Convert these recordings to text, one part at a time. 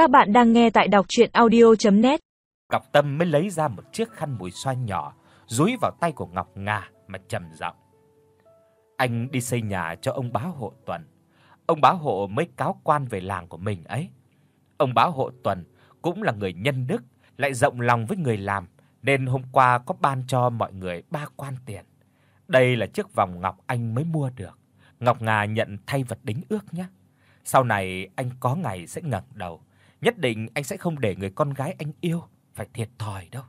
Các bạn đang nghe tại đọc audio net cặp Tâm mới lấy ra một chiếc khăn mùi xoa nhỏ, dúi vào tay của Ngọc Nga mà trầm giọng. Anh đi xây nhà cho ông bá hộ Tuần. Ông bá hộ mới cáo quan về làng của mình ấy. Ông bá hộ Tuần cũng là người nhân đức, lại rộng lòng với người làm, nên hôm qua có ban cho mọi người ba quan tiền. Đây là chiếc vòng ngọc anh mới mua được. Ngọc Nga nhận thay vật đính ước nhé. Sau này anh có ngày sẽ ngẩng đầu, nhất định anh sẽ không để người con gái anh yêu phải thiệt thòi đâu.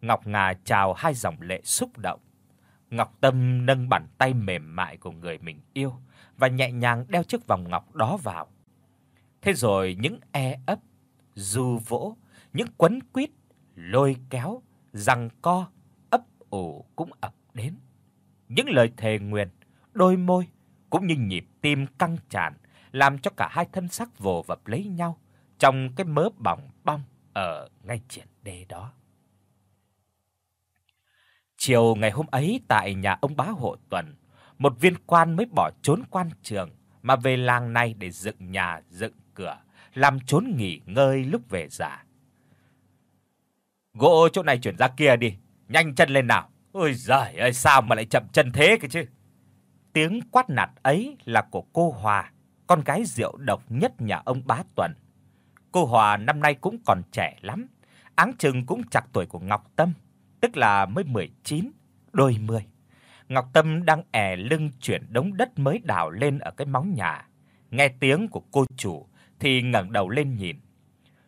Ngọc Nga chào hai dòng lệ xúc động. Ngọc Tâm nâng bàn tay mềm mại của người mình yêu và nhẹ nhàng đeo chiếc vòng ngọc đó vào. Thế rồi những e ấp, du vỗ, những quấn quýt, lôi kéo, giằng co, ấp ủ cũng ập đến. Những lời thề nguyện, đôi môi cũng như nhịp tim căng tràn làm cho cả hai thân xác vồ vập lấy nhau trong cái mớ bỏng bong ở ngay triển đê đó. Chiều ngày hôm ấy tại nhà ông bá hộ Tuần, một viên quan mới bỏ trốn quan trường mà về làng này để dựng nhà, dựng cửa, làm trốn nghỉ ngơi lúc về già. Gỗ chỗ này chuyển ra kia đi, nhanh chân lên nào. Ôi giời ơi sao mà lại chậm chân thế cơ chứ. Tiếng quát nạt ấy là của cô Hòa, con gái rượu độc nhất nhà ông Bá Tuần. Cô Hòa năm nay cũng còn trẻ lắm, áng chừng cũng chạc tuổi của Ngọc Tâm, tức là mới 19, đôi mươi. Ngọc Tâm đang ẻ lưng chuyển đống đất mới đào lên ở cái móng nhà. Nghe tiếng của cô chủ thì ngẩng đầu lên nhìn.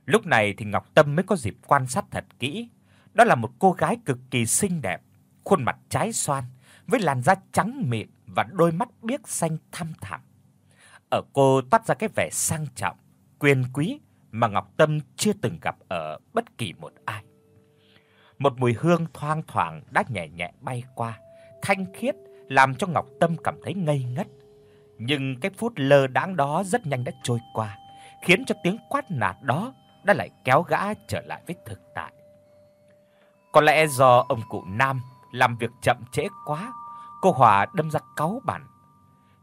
Lúc này thì Ngọc Tâm mới có dịp quan sát thật kỹ. Đó là một cô gái cực kỳ xinh đẹp, khuôn mặt trái xoan với làn da trắng mịn và đôi mắt biếc xanh thăm thẳm. Ở cô toát ra cái vẻ sang trọng, quyền quý mà Ngọc Tâm chưa từng gặp ở bất kỳ một ai. Một mùi hương thoang thoảng đã nhẹ nhẹ bay qua, thanh khiết làm cho Ngọc Tâm cảm thấy ngây ngất. Nhưng cái phút lơ đãng đó rất nhanh đã trôi qua, khiến cho tiếng quát nạt đó đã lại kéo gã trở lại với thực tại. Có lẽ do ông cụ Nam làm việc chậm trễ quá, cô Hòa đâm ra cáu bản.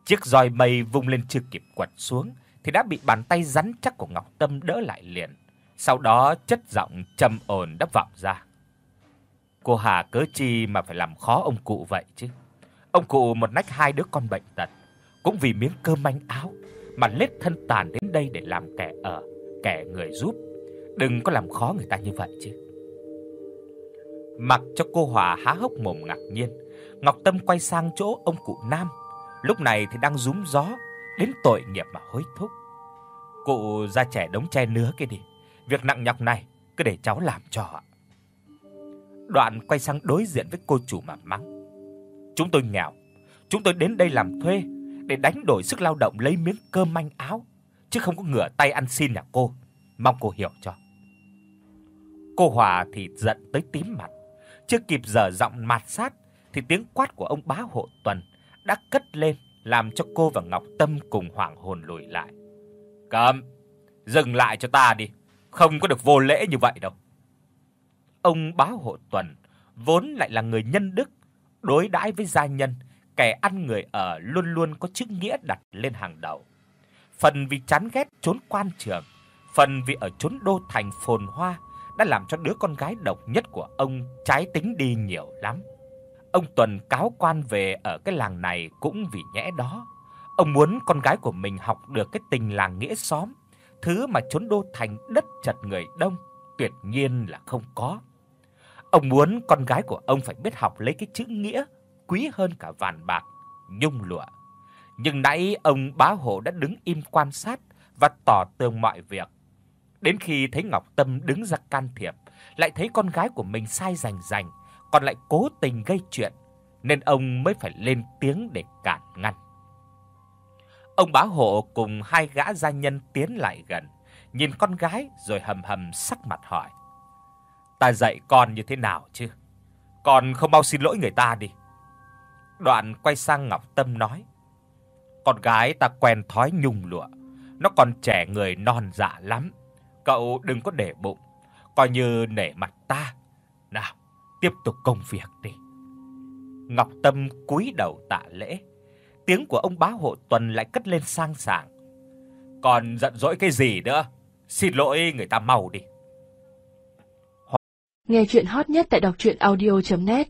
Chiếc roi mây vung lên chưa kịp quật xuống thì đã bị bàn tay rắn chắc của Ngọc Tâm đỡ lại liền. Sau đó chất giọng trầm ổn đáp vọng ra. Cô Hà cớ chi mà phải làm khó ông cụ vậy chứ? Ông cụ một nách hai đứa con bệnh tật, cũng vì miếng cơm manh áo mà lết thân tàn đến đây để làm kẻ ở, kẻ người giúp. Đừng có làm khó người ta như vậy chứ. Mặc cho cô Hòa há hốc mồm ngạc nhiên, Ngọc Tâm quay sang chỗ ông cụ Nam, lúc này thì đang rúm gió đến tội nghiệp mà hối thúc. Cụ ra trẻ đống tre nứa kia đi, việc nặng nhọc này cứ để cháu làm cho ạ. Đoạn quay sang đối diện với cô chủ mà mắng. Chúng tôi nghèo, chúng tôi đến đây làm thuê để đánh đổi sức lao động lấy miếng cơm manh áo, chứ không có ngửa tay ăn xin nhà cô, mong cô hiểu cho. Cô Hòa thì giận tới tím mặt, chưa kịp dở giọng mạt sát thì tiếng quát của ông bá hộ Tuần đã cất lên làm cho cô và Ngọc Tâm cùng hoảng hồn lùi lại. Cầm, dừng lại cho ta đi, không có được vô lễ như vậy đâu." Ông bá hộ Tuần vốn lại là người nhân đức, đối đãi với gia nhân, kẻ ăn người ở luôn luôn có chữ nghĩa đặt lên hàng đầu. Phần vì chán ghét trốn quan trường, phần vì ở chốn đô thành phồn hoa đã làm cho đứa con gái độc nhất của ông trái tính đi nhiều lắm. Ông Tuần cáo quan về ở cái làng này cũng vì nhẽ đó. Ông muốn con gái của mình học được cái tình làng nghĩa xóm, thứ mà chốn đô thành đất chật người đông tuyệt nhiên là không có. Ông muốn con gái của ông phải biết học lấy cái chữ nghĩa quý hơn cả vàng bạc, nhung lụa. Nhưng nãy ông bá hộ đã đứng im quan sát và tỏ tường mọi việc. Đến khi thấy Ngọc Tâm đứng ra can thiệp, lại thấy con gái của mình sai rành rành, còn lại cố tình gây chuyện, nên ông mới phải lên tiếng để cản ngăn. Ông bá hộ cùng hai gã gia nhân tiến lại gần, nhìn con gái rồi hầm hầm sắc mặt hỏi: "Ta dạy con như thế nào chứ? Con không mau xin lỗi người ta đi." Đoạn quay sang Ngọc Tâm nói: "Con gái ta quen thói nhung lụa, nó còn trẻ người non dạ lắm, cậu đừng có để bụng, coi như nể mặt ta. Nào, tiếp tục công việc đi." Ngọc Tâm cúi đầu tạ lễ tiếng của ông bá hộ Tuần lại cất lên sang sảng. "Còn giận dỗi cái gì nữa? Xin lỗi, người ta mau đi." Nghe chuyện hot nhất tại đọc audio net